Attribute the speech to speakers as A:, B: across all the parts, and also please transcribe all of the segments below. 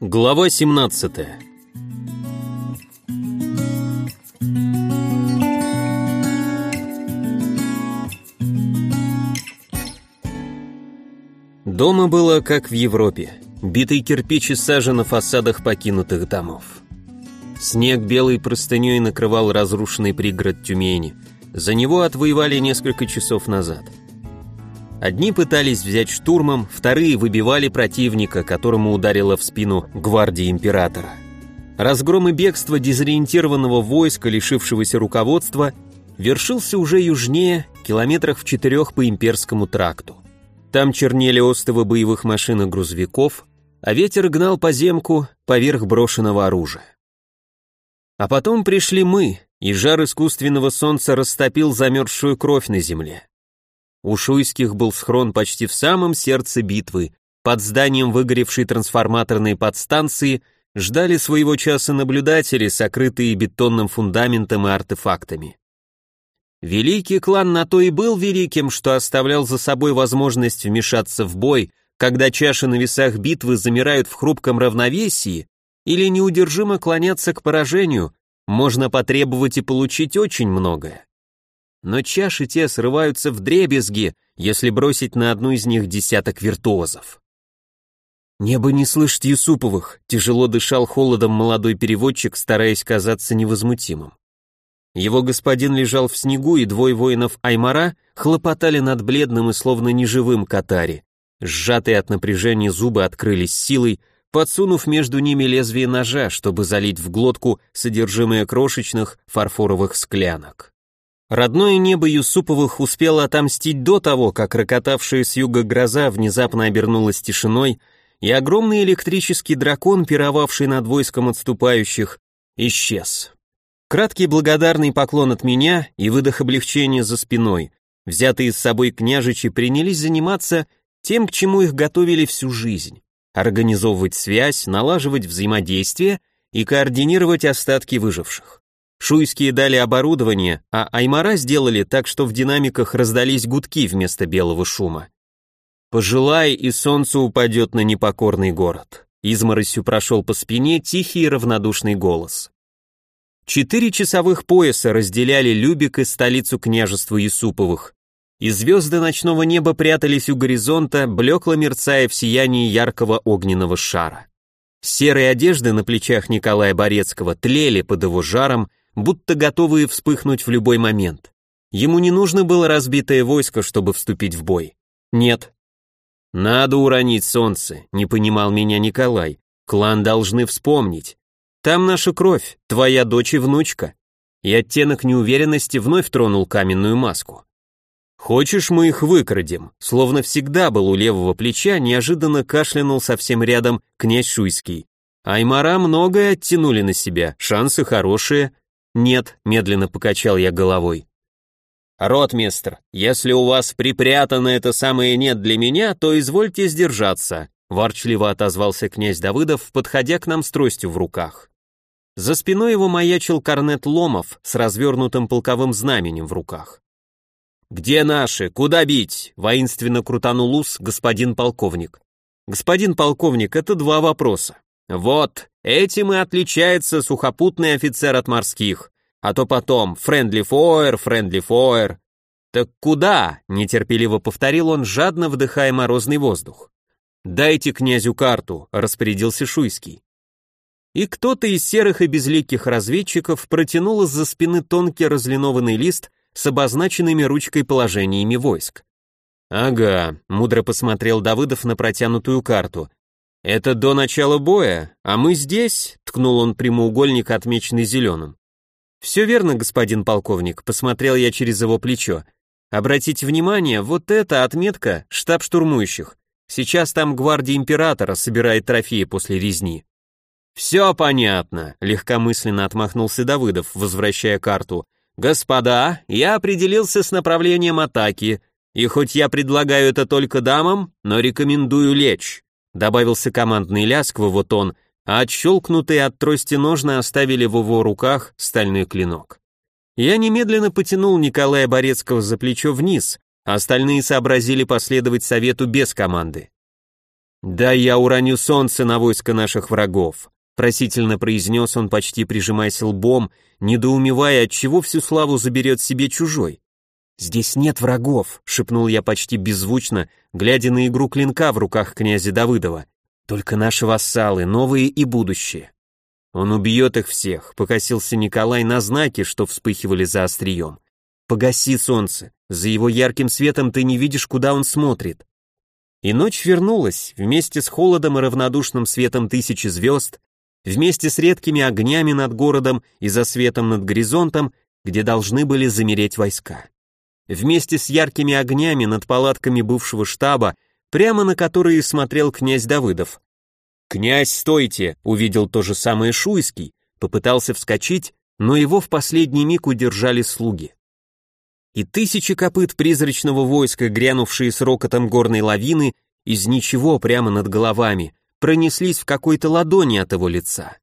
A: Глава 17 Дома было как в Европе. Битый кирпич и сажа на фасадах покинутых домов. Снег белой простыней накрывал разрушенный пригород Тюмени. За него отвоевали несколько часов назад. Одни пытались взять штурмом, вторые выбивали противника, которому ударила в спину гвардия императора. Разгром и бегство дезориентированного войска, лишившегося руководства, вершился уже южнее, километрах в четырех по имперскому тракту. Там чернели остовы боевых машин и грузовиков, а ветер гнал поземку поверх брошенного оружия. А потом пришли мы, и жар искусственного солнца растопил замерзшую кровь на земле. У Шуйских был схрон почти в самом сердце битвы, под зданием выгоревшей трансформаторной подстанции ждали своего часа наблюдатели, сокрытые бетонным фундаментом и артефактами. Великий клан на то и был великим, что оставлял за собой возможность вмешаться в бой, когда чаши на весах битвы замирают в хрупком равновесии или неудержимо клоняться к поражению, можно потребовать и получить очень многое. Но чаши те срываются в дребезги, если бросить на одну из них десяток виртуозов. «Небо не слышит Юсуповых», — тяжело дышал холодом молодой переводчик, стараясь казаться невозмутимым. Его господин лежал в снегу, и двое воинов Аймара хлопотали над бледным и словно неживым Катари. Сжатые от напряжения зубы открылись силой, подсунув между ними лезвие ножа, чтобы залить в глотку содержимое крошечных фарфоровых склянок. Родное небо Юсуповых успело отомстить до того, как рокотавшая с юга гроза внезапно обернулась тишиной, и огромный электрический дракон, пировавший над войском отступающих, исчез. Краткий благодарный поклон от меня и выдох облегчения за спиной. Взятые с собой княжичи принялись заниматься тем, к чему их готовили всю жизнь организовывать связь, налаживать взаимодействие и координировать остатки выживших. Шуйские дали оборудование, а Аймара сделали так, что в динамиках раздались гудки вместо белого шума. «Пожелай, и солнце упадет на непокорный город», изморосью прошел по спине тихий и равнодушный голос. Четыре часовых пояса разделяли Любик и столицу княжества Юсуповых, и звезды ночного неба прятались у горизонта, блекло мерцая в сиянии яркого огненного шара. Серые одежды на плечах Николая Борецкого тлели под его жаром, будто готовые вспыхнуть в любой момент. Ему не нужно было разбитое войско, чтобы вступить в бой. Нет. Надо уронить солнце, не понимал меня Николай. Клан должны вспомнить. Там наша кровь, твоя дочь и внучка. И оттенок неуверенности вновь тронул каменную маску. «Хочешь, мы их выкрадем?» Словно всегда был у левого плеча, неожиданно кашлянул совсем рядом князь Шуйский. Аймара многое оттянули на себя, шансы хорошие. Нет, медленно покачал я головой. Ротмистр, если у вас припрятано это самое «нет» для меня, то извольте сдержаться, ворчливо отозвался князь Давыдов, подходя к нам с тростью в руках. За спиной его маячил корнет Ломов с развернутым полковым знаменем в руках. «Где наши? Куда бить?» — воинственно крутанул ус господин полковник. «Господин полковник, это два вопроса. Вот, этим и отличается сухопутный офицер от морских. А то потом «friendly fire, friendly fire». «Так куда?» — нетерпеливо повторил он, жадно вдыхая морозный воздух. «Дайте князю карту», — распорядился Шуйский. И кто-то из серых и безликих разведчиков протянул из-за спины тонкий разлинованный лист с обозначенными ручкой положениями войск. «Ага», — мудро посмотрел Давыдов на протянутую карту. «Это до начала боя, а мы здесь», — ткнул он прямоугольник, отмеченный зеленым. «Все верно, господин полковник», — посмотрел я через его плечо. «Обратите внимание, вот эта отметка — штаб штурмующих. Сейчас там гвардия императора собирает трофеи после резни». «Все понятно», — легкомысленно отмахнулся Давыдов, возвращая карту. «Господа, я определился с направлением атаки, и хоть я предлагаю это только дамам, но рекомендую лечь», добавился командный ляск в его тон, а отщелкнутые от трости ножны оставили в его руках стальной клинок. Я немедленно потянул Николая Борецкого за плечо вниз, а остальные сообразили последовать совету без команды. «Да я уроню солнце на войско наших врагов», просительно произнес он, почти прижимаясь лбом, недоумевая, от чего всю славу заберет себе чужой. «Здесь нет врагов», — шепнул я почти беззвучно, глядя на игру клинка в руках князя Давыдова. «Только наши вассалы, новые и будущие». «Он убьет их всех», — покосился Николай на знаки, что вспыхивали за острием. «Погаси солнце, за его ярким светом ты не видишь, куда он смотрит». И ночь вернулась, вместе с холодом и равнодушным светом тысячи звезд, вместе с редкими огнями над городом и за светом над горизонтом, где должны были замереть войска. Вместе с яркими огнями над палатками бывшего штаба, прямо на которые смотрел князь Давыдов. «Князь, стойте!» — увидел то же самое Шуйский, попытался вскочить, но его в последний миг удержали слуги и тысячи копыт призрачного войска, грянувшие с рокотом горной лавины, из ничего прямо над головами, пронеслись в какой-то ладони от его лица.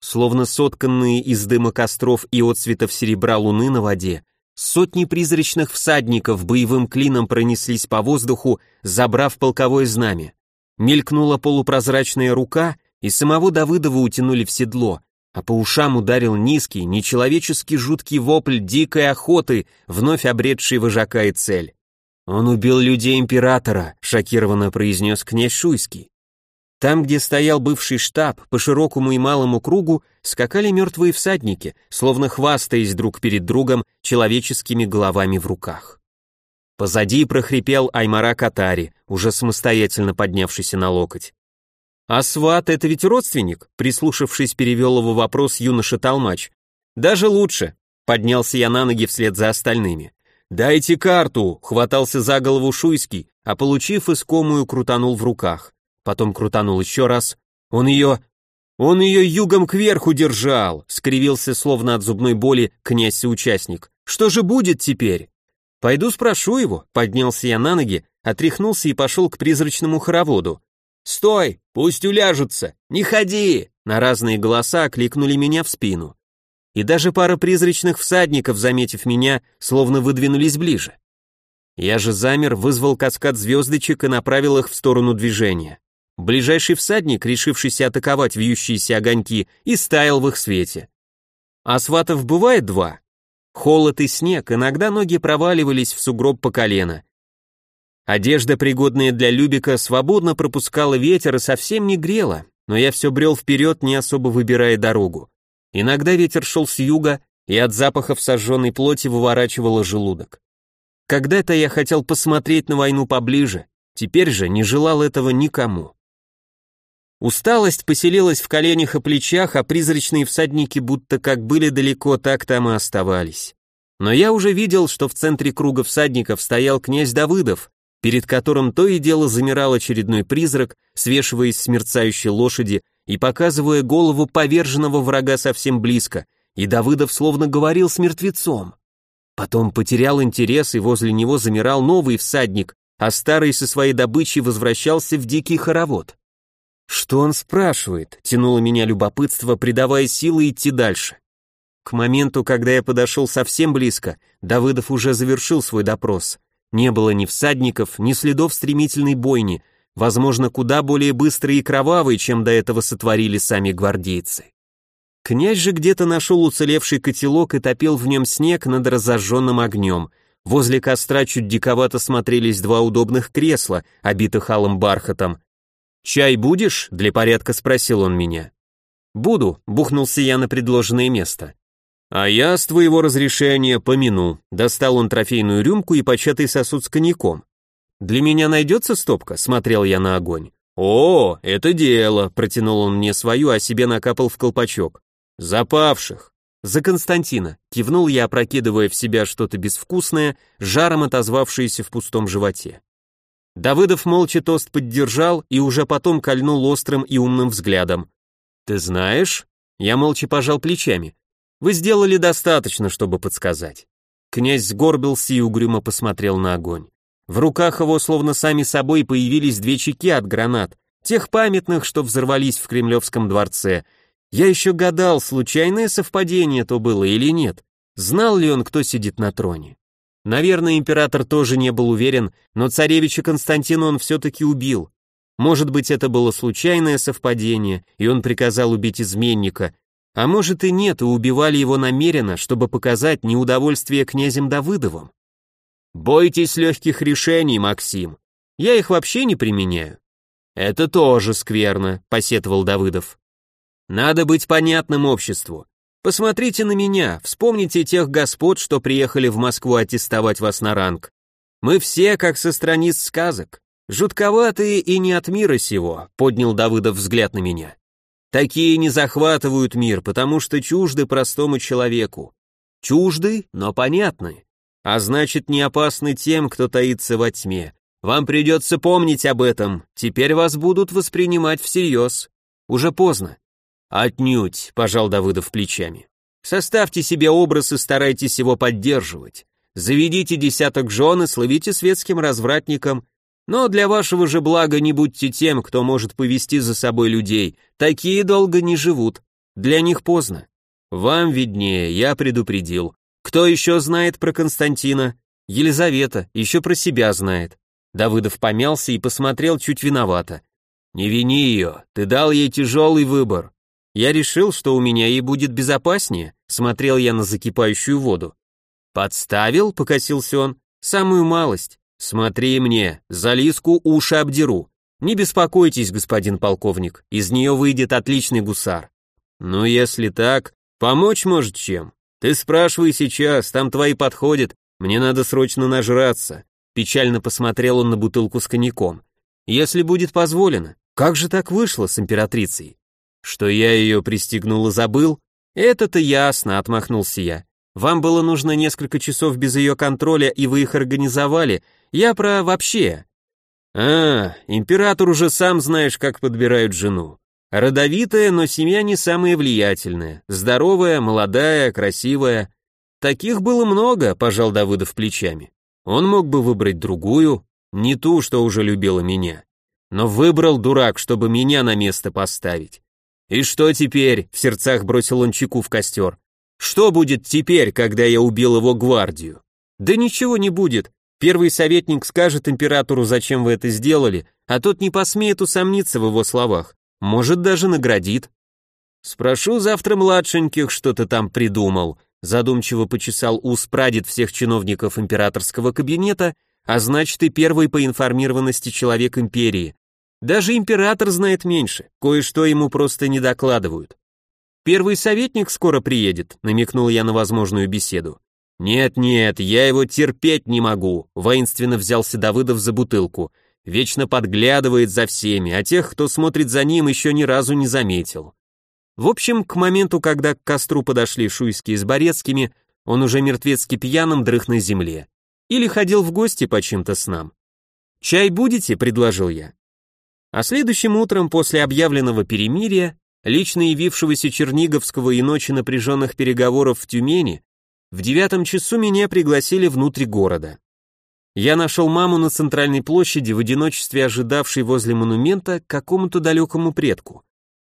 A: Словно сотканные из дыма костров и отцветов серебра луны на воде, сотни призрачных всадников боевым клином пронеслись по воздуху, забрав полковое знамя. Мелькнула полупрозрачная рука, и самого Давыдова утянули в седло, а по ушам ударил низкий, нечеловеческий жуткий вопль дикой охоты, вновь обретший вожака и цель. «Он убил людей императора», — шокированно произнес князь Шуйский. Там, где стоял бывший штаб, по широкому и малому кругу скакали мертвые всадники, словно хвастаясь друг перед другом человеческими головами в руках. Позади прохрипел Аймара Катари, уже самостоятельно поднявшийся на локоть. «А сват — это ведь родственник?» Прислушавшись, перевел его вопрос юноша Толмач. «Даже лучше», — поднялся я на ноги вслед за остальными. «Дайте карту!» — хватался за голову Шуйский, а получив искомую, крутанул в руках. Потом крутанул еще раз. Он ее... Он ее югом кверху держал, скривился словно от зубной боли князь-соучастник. Что же будет теперь? Пойду спрошу его, поднялся я на ноги, отряхнулся и пошел к призрачному хороводу. «Стой! Пусть уляжутся! Не ходи!» На разные голоса окликнули меня в спину. И даже пара призрачных всадников, заметив меня, словно выдвинулись ближе. Я же замер, вызвал каскад звездочек и направил их в сторону движения. Ближайший всадник, решившийся атаковать вьющиеся огоньки, и стаял в их свете. А сватов бывает два. Холод и снег, иногда ноги проваливались в сугроб по колено, Одежда, пригодная для Любика, свободно пропускала ветер и совсем не грела, но я все брел вперед, не особо выбирая дорогу. Иногда ветер шел с юга, и от запахов сожженной плоти выворачивало желудок. Когда-то я хотел посмотреть на войну поближе, теперь же не желал этого никому. Усталость поселилась в коленях и плечах, а призрачные всадники будто как были далеко, так там и оставались. Но я уже видел, что в центре круга всадников стоял князь Давыдов, перед которым то и дело замирал очередной призрак, свешиваясь с мерцающей лошади и показывая голову поверженного врага совсем близко, и Давыдов словно говорил с мертвецом. Потом потерял интерес, и возле него замирал новый всадник, а старый со своей добычей возвращался в дикий хоровод. Что он спрашивает? Тянуло меня любопытство, придавая силы идти дальше. К моменту, когда я подошел совсем близко, Давыдов уже завершил свой допрос. Не было ни всадников, ни следов стремительной бойни, возможно, куда более быстрой и кровавой, чем до этого сотворили сами гвардейцы. Князь же где-то нашел уцелевший котелок и топил в нем снег над разожженным огнем. Возле костра чуть диковато смотрелись два удобных кресла, обитых алым бархатом. «Чай будешь?» — для порядка спросил он меня. «Буду», — бухнулся я на предложенное место. «А я, с твоего разрешения, помяну». Достал он трофейную рюмку и початый сосуд с коньяком. «Для меня найдется стопка?» — смотрел я на огонь. «О, это дело!» — протянул он мне свою, а себе накапал в колпачок. «Запавших!» «За Константина!» — кивнул я, опрокидывая в себя что-то безвкусное, жаром отозвавшееся в пустом животе. Давыдов молча тост поддержал и уже потом кольнул острым и умным взглядом. «Ты знаешь?» Я молча пожал плечами. Вы сделали достаточно, чтобы подсказать. Князь сгорбился и угрюмо посмотрел на огонь. В руках его словно сами собой появились две чеки от гранат, тех памятных, что взорвались в Кремлевском дворце. Я еще гадал, случайное совпадение то было или нет. Знал ли он, кто сидит на троне? Наверное, император тоже не был уверен, но царевича Константина он все-таки убил. Может быть, это было случайное совпадение, и он приказал убить изменника, а может и нет, и убивали его намеренно, чтобы показать неудовольствие князем Давыдовым. Бойтесь легких решений, Максим. Я их вообще не применяю. Это тоже скверно, посетовал Давыдов. Надо быть понятным обществу. Посмотрите на меня, вспомните тех господ, что приехали в Москву аттестовать вас на ранг. Мы все как со страниц сказок. Жутковатые и не от мира сего, поднял Давыдов взгляд на меня. Такие не захватывают мир, потому что чужды простому человеку. Чужды, но понятны. А значит, не опасны тем, кто таится во тьме. Вам придется помнить об этом, теперь вас будут воспринимать всерьез. Уже поздно. Отнюдь, пожал Давыдов плечами. Составьте себе образ и старайтесь его поддерживать. Заведите десяток жен и словите светским развратником, но для вашего же блага не будьте тем, кто может повести за собой людей. Такие долго не живут. Для них поздно. Вам виднее, я предупредил. Кто еще знает про Константина? Елизавета, еще про себя знает. Давыдов помялся и посмотрел чуть виновато. Не вини ее, ты дал ей тяжелый выбор. Я решил, что у меня ей будет безопаснее, смотрел я на закипающую воду. Подставил, покосился он, самую малость. «Смотри мне, за Лиску уши обдеру. Не беспокойтесь, господин полковник, из нее выйдет отличный гусар». «Ну, если так, помочь может чем? Ты спрашивай сейчас, там твои подходят, мне надо срочно нажраться». Печально посмотрел он на бутылку с коньяком. «Если будет позволено, как же так вышло с императрицей?» «Что я ее пристегнул и забыл?» «Это-то ясно», — отмахнулся я. «Вам было нужно несколько часов без ее контроля, и вы их организовали, я про вообще. А, император уже сам знаешь, как подбирают жену. Родовитая, но семья не самая влиятельная. Здоровая, молодая, красивая. Таких было много, пожал Давыдов плечами. Он мог бы выбрать другую, не ту, что уже любила меня. Но выбрал дурак, чтобы меня на место поставить. И что теперь? В сердцах бросил он чеку в костер. Что будет теперь, когда я убил его гвардию? Да ничего не будет. Первый советник скажет императору, зачем вы это сделали, а тот не посмеет усомниться в его словах, может даже наградит. Спрошу завтра младшеньких, что ты там придумал, задумчиво почесал ус прадед всех чиновников императорского кабинета, а значит и первый по информированности человек империи. Даже император знает меньше, кое-что ему просто не докладывают. Первый советник скоро приедет, намекнул я на возможную беседу. «Нет-нет, я его терпеть не могу», — воинственно взялся Давыдов за бутылку. «Вечно подглядывает за всеми, а тех, кто смотрит за ним, еще ни разу не заметил». В общем, к моменту, когда к костру подошли Шуйские с Борецкими, он уже мертвецки пьяным дрых на земле. Или ходил в гости по чьим-то снам. «Чай будете?» — предложил я. А следующим утром, после объявленного перемирия, лично явившегося Черниговского и ночи напряженных переговоров в Тюмени, в девятом часу меня пригласили внутрь города. Я нашел маму на центральной площади, в одиночестве ожидавшей возле монумента какому-то далекому предку.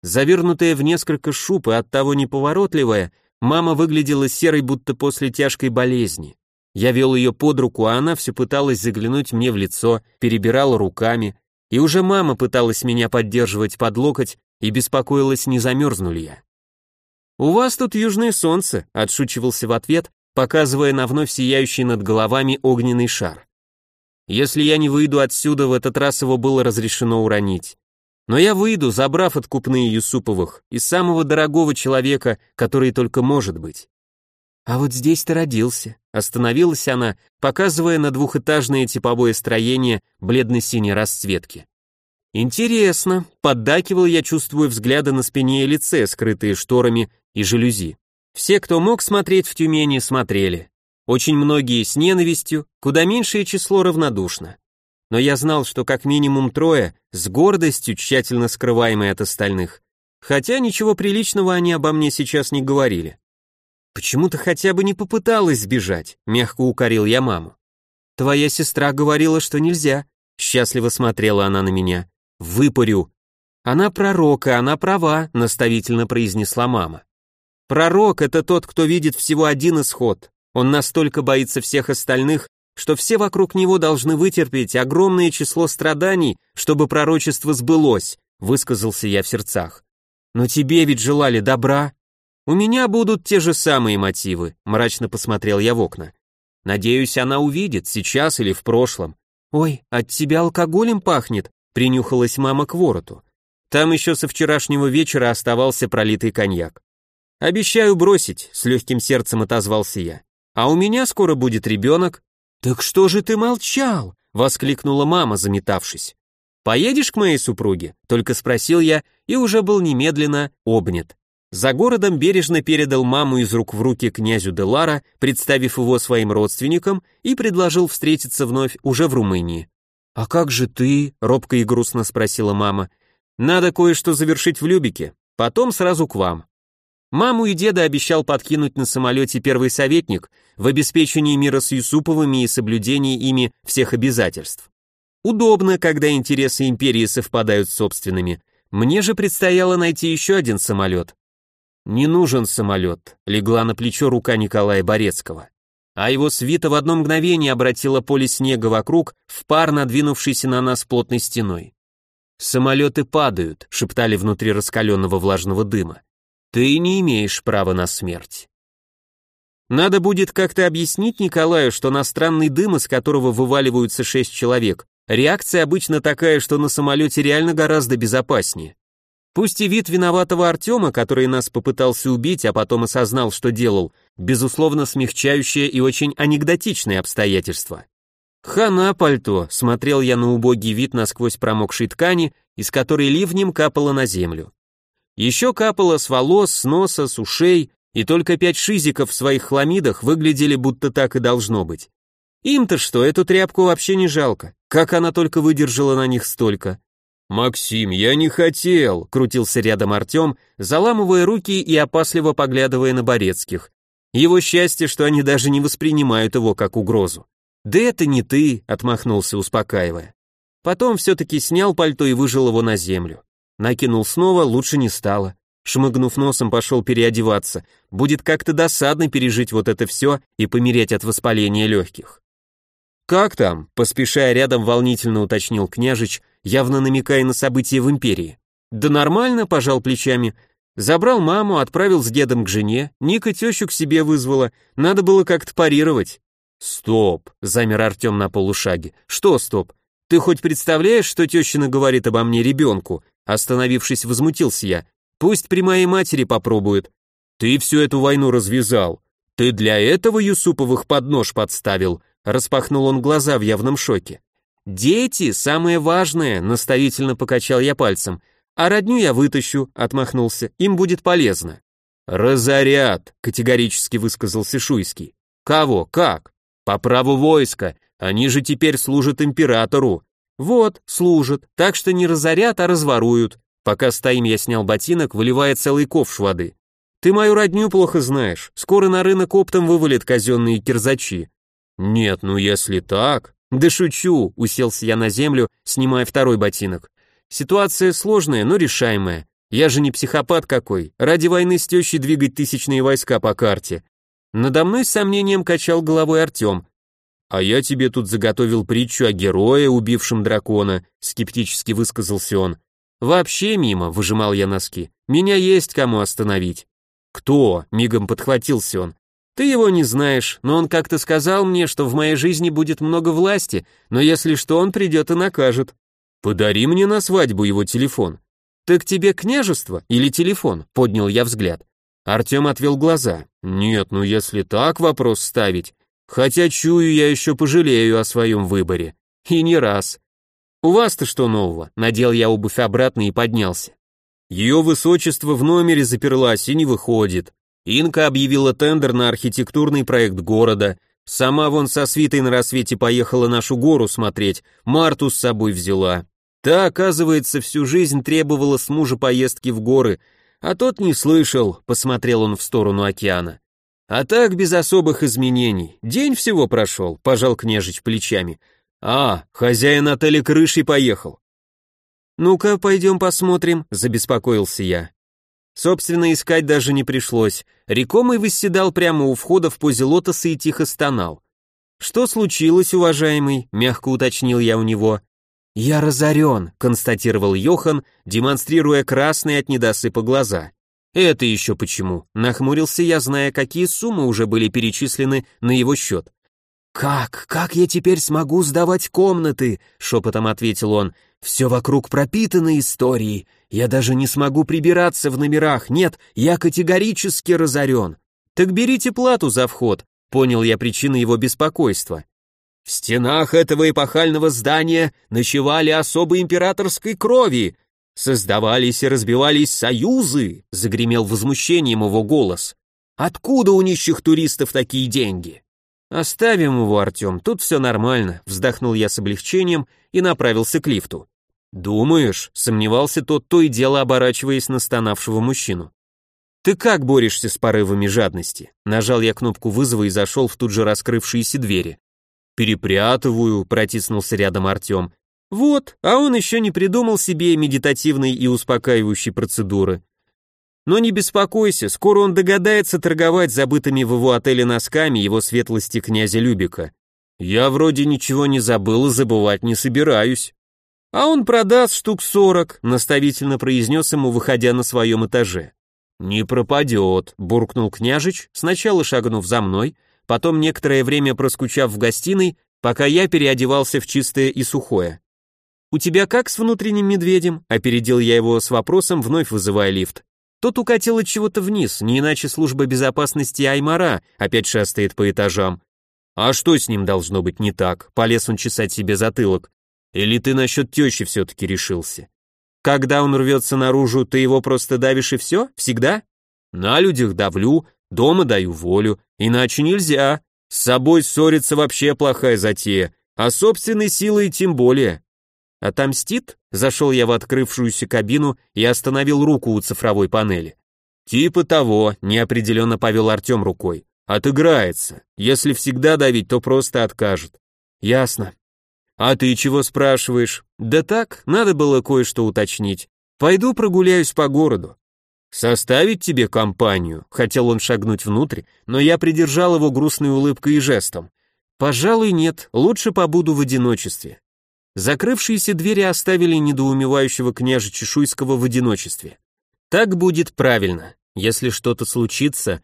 A: Завернутая в несколько шуб и оттого неповоротливая, мама выглядела серой, будто после тяжкой болезни. Я вел ее под руку, а она все пыталась заглянуть мне в лицо, перебирала руками, и уже мама пыталась меня поддерживать под локоть и беспокоилась, не замерзну ли я. «У вас тут южное солнце», — отшучивался в ответ, показывая на вновь сияющий над головами огненный шар. «Если я не выйду отсюда, в этот раз его было разрешено уронить. Но я выйду, забрав откупные Юсуповых, из самого дорогого человека, который только может быть». «А вот здесь ты родился», — остановилась она, показывая на двухэтажное типовое строение бледно-синей расцветки. «Интересно», — поддакивал я, чувствуя взгляды на спине и лице, скрытые шторами и жалюзи. Все, кто мог смотреть в Тюмени, смотрели. Очень многие с ненавистью, куда меньшее число равнодушно. Но я знал, что как минимум трое, с гордостью, тщательно скрываемой от остальных. Хотя ничего приличного они обо мне сейчас не говорили. «Почему ты хотя бы не попыталась сбежать?» — мягко укорил я маму. «Твоя сестра говорила, что нельзя», — счастливо смотрела она на меня. «Выпарю». «Она пророка, она права», — наставительно произнесла мама. Пророк — это тот, кто видит всего один исход. Он настолько боится всех остальных, что все вокруг него должны вытерпеть огромное число страданий, чтобы пророчество сбылось, высказался я в сердцах. Но тебе ведь желали добра. У меня будут те же самые мотивы, мрачно посмотрел я в окна. Надеюсь, она увидит, сейчас или в прошлом. Ой, от тебя алкоголем пахнет, принюхалась мама к вороту. Там еще со вчерашнего вечера оставался пролитый коньяк. Обещаю бросить, с легким сердцем отозвался я. А у меня скоро будет ребенок. Так что же ты молчал? воскликнула мама, заметавшись. «Поедешь к моей супруге?» — только спросил я и уже был немедленно обнят. За городом бережно передал маму из рук в руки князю Делара, представив его своим родственникам, и предложил встретиться вновь уже в Румынии. «А как же ты?» — робко и грустно спросила мама. «Надо кое-что завершить в Любике, потом сразу к вам». Маму и деда обещал подкинуть на самолете первый советник в обеспечении мира с Юсуповыми и соблюдении ими всех обязательств. Удобно, когда интересы империи совпадают с собственными. Мне же предстояло найти еще один самолет, «Не нужен самолет», — легла на плечо рука Николая Борецкого. А его свита в одно мгновение обратила поле снега вокруг в пар, надвинувшийся на нас плотной стеной. «Самолеты падают», — шептали внутри раскаленного влажного дыма. «Ты не имеешь права на смерть». Надо будет как-то объяснить Николаю, что на странный дым, из которого вываливаются шесть человек, реакция обычно такая, что на самолете реально гораздо безопаснее. Пусть и вид виноватого Артема, который нас попытался убить, а потом осознал, что делал, безусловно смягчающее и очень анекдотичное обстоятельство. Хана пальто, смотрел я на убогий вид насквозь промокшей ткани, из которой ливнем капало на землю. Еще капало с волос, с носа, с ушей, и только пять шизиков в своих хламидах выглядели будто так и должно быть. Им-то что, эту тряпку вообще не жалко. Как она только выдержала на них столько. «Максим, я не хотел», — крутился рядом Артем, заламывая руки и опасливо поглядывая на Борецких. Его счастье, что они даже не воспринимают его как угрозу. «Да это не ты», — отмахнулся, успокаивая. Потом все-таки снял пальто и выжил его на землю. Накинул снова, лучше не стало. Шмыгнув носом, пошел переодеваться. Будет как-то досадно пережить вот это все и помереть от воспаления легких. «Как там?» — поспешая рядом, волнительно уточнил княжич, явно намекая на события в империи. «Да нормально», — пожал плечами. Забрал маму, отправил с дедом к жене, Ника тещу к себе вызвала, надо было как-то парировать. «Стоп», — замер Артем на полушаге. «Что стоп? Ты хоть представляешь, что тещина говорит обо мне ребенку?» Остановившись, возмутился я. «Пусть при моей матери попробует». «Ты всю эту войну развязал. Ты для этого Юсуповых под нож подставил?» Распахнул он глаза в явном шоке. «Дети — самое важное», — наставительно покачал я пальцем. «А родню я вытащу», — отмахнулся, — «им будет полезно». «Разорят», — категорически высказался Шуйский. «Кого? Как?» «По праву войска. Они же теперь служат императору». «Вот, служат. Так что не разорят, а разворуют». Пока стоим, я снял ботинок, выливая целый ковш воды. «Ты мою родню плохо знаешь. Скоро на рынок оптом вывалят казенные кирзачи». «Нет, ну если так...» «Да шучу», — уселся я на землю, снимая второй ботинок. «Ситуация сложная, но решаемая. Я же не психопат какой, ради войны с тещей двигать тысячные войска по карте». Надо мной с сомнением качал головой Артем. «А я тебе тут заготовил притчу о герое, убившем дракона», — скептически высказался он. «Вообще мимо», — выжимал я носки. «Меня есть кому остановить». «Кто?» — мигом подхватился он. Ты его не знаешь, но он как-то сказал мне, что в моей жизни будет много власти, но если что, он придет и накажет. Подари мне на свадьбу его телефон. Так тебе княжество или телефон? Поднял я взгляд. Артем отвел глаза. Нет, ну если так вопрос ставить, хотя чую, я еще пожалею о своем выборе. И не раз. У вас-то что нового? Надел я обувь обратно и поднялся. Ее высочество в номере заперлась и не выходит. Инка объявила тендер на архитектурный проект города. Сама вон со свитой на рассвете поехала нашу гору смотреть, Марту с собой взяла. Та, оказывается, всю жизнь требовала с мужа поездки в горы, а тот не слышал, посмотрел он в сторону океана. А так, без особых изменений. День всего прошел, пожал княжич плечами. А, хозяин отеля крышей поехал. Ну-ка, пойдем посмотрим, забеспокоился я. Собственно, искать даже не пришлось. Рекомый восседал прямо у входа в позе лотоса и тихо стонал. «Что случилось, уважаемый?» — мягко уточнил я у него. «Я разорен», — констатировал Йохан, демонстрируя красные от недосыпа глаза. «Это еще почему?» — нахмурился я, зная, какие суммы уже были перечислены на его счет. «Как? Как я теперь смогу сдавать комнаты?» — шепотом ответил он. «Все вокруг пропитано историей. Я даже не смогу прибираться в номерах. Нет, я категорически разорен». «Так берите плату за вход», — понял я причину его беспокойства. «В стенах этого эпохального здания ночевали особы императорской крови. Создавались и разбивались союзы», — загремел возмущением его голос. «Откуда у нищих туристов такие деньги?» «Оставим его, Артем, тут все нормально», — вздохнул я с облегчением и направился к лифту. «Думаешь?» — сомневался тот, то и дело оборачиваясь на стонавшего мужчину. «Ты как борешься с порывами жадности?» Нажал я кнопку вызова и зашел в тут же раскрывшиеся двери. «Перепрятываю», — протиснулся рядом Артем. «Вот, а он еще не придумал себе медитативной и успокаивающей процедуры. Но не беспокойся, скоро он догадается торговать забытыми в его отеле носками его светлости князя Любика. Я вроде ничего не забыл и забывать не собираюсь. А он продаст штук сорок, наставительно произнес ему, выходя на своем этаже. Не пропадет, буркнул княжич, сначала шагнув за мной, потом некоторое время проскучав в гостиной, пока я переодевался в чистое и сухое. «У тебя как с внутренним медведем?» — опередил я его с вопросом, вновь вызывая лифт. Тот укатил от чего-то вниз, не иначе служба безопасности Аймара опять шастает по этажам. А что с ним должно быть не так? Полез он чесать себе затылок. Или ты насчет тещи все-таки решился? Когда он рвется наружу, ты его просто давишь и все? Всегда? На людях давлю, дома даю волю, иначе нельзя. С собой ссориться вообще плохая затея, а собственной силой тем более. Отомстит? Зашел я в открывшуюся кабину и остановил руку у цифровой панели. Типа того, неопределенно повел Артем рукой. Отыграется. Если всегда давить, то просто откажет. Ясно. А ты чего спрашиваешь? Да так, надо было кое-что уточнить. Пойду прогуляюсь по городу. Составить тебе компанию? Хотел он шагнуть внутрь, но я придержал его грустной улыбкой и жестом. Пожалуй, нет, лучше побуду в одиночестве. Закрывшиеся двери оставили недоумевающего княжа Чешуйского в одиночестве. Так будет правильно. Если что-то случится,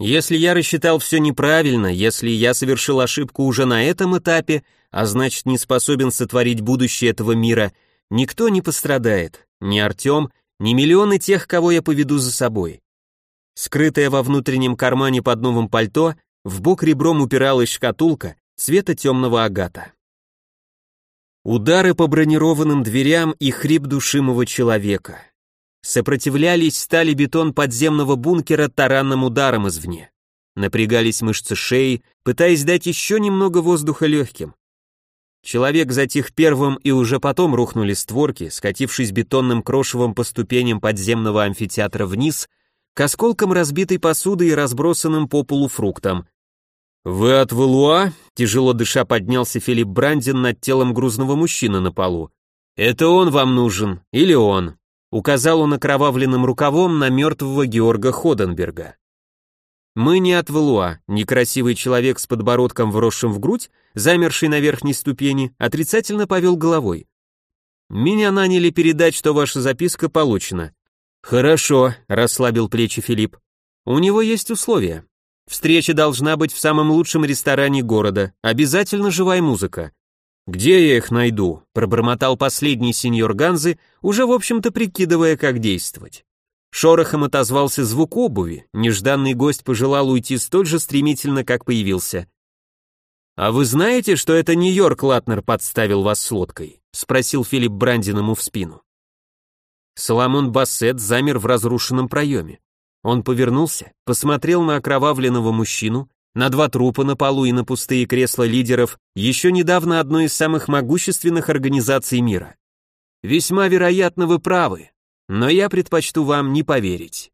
A: если я рассчитал все неправильно, если я совершил ошибку уже на этом этапе, а значит не способен сотворить будущее этого мира, никто не пострадает, ни Артем, ни миллионы тех, кого я поведу за собой. Скрытая во внутреннем кармане под новым пальто, в бок ребром упиралась шкатулка цвета темного агата. Удары по бронированным дверям и хрип душимого человека. Сопротивлялись стали бетон подземного бункера таранным ударом извне. Напрягались мышцы шеи, пытаясь дать еще немного воздуха легким. Человек затих первым, и уже потом рухнули створки, скатившись бетонным крошевом по ступеням подземного амфитеатра вниз, к осколкам разбитой посуды и разбросанным по полу фруктам. «Вы от Валуа?» — тяжело дыша поднялся Филипп Брандин над телом грузного мужчины на полу. «Это он вам нужен, или он?» — указал он окровавленным рукавом на мертвого Георга Ходенберга. «Мы не от Валуа», — некрасивый человек с подбородком вросшим в грудь, замерший на верхней ступени, отрицательно повел головой. «Меня наняли передать, что ваша записка получена». «Хорошо», — расслабил плечи Филипп. «У него есть условия. Встреча должна быть в самом лучшем ресторане города. Обязательно живая музыка. Где я их найду? пробормотал последний сеньор Ганзы, уже в общем-то прикидывая, как действовать. Шорохом отозвался звук обуви. Нежданный гость пожелал уйти столь же стремительно, как появился. А вы знаете, что это Нью-Йорк Латнер подставил вас с лодкой? спросил Филипп Брандин ему в спину. Соломон Бассет замер в разрушенном проеме. Он повернулся, посмотрел на окровавленного мужчину, на два трупа на полу и на пустые кресла лидеров еще недавно одной из самых могущественных организаций мира. Весьма вероятно, вы правы, но я предпочту вам не поверить.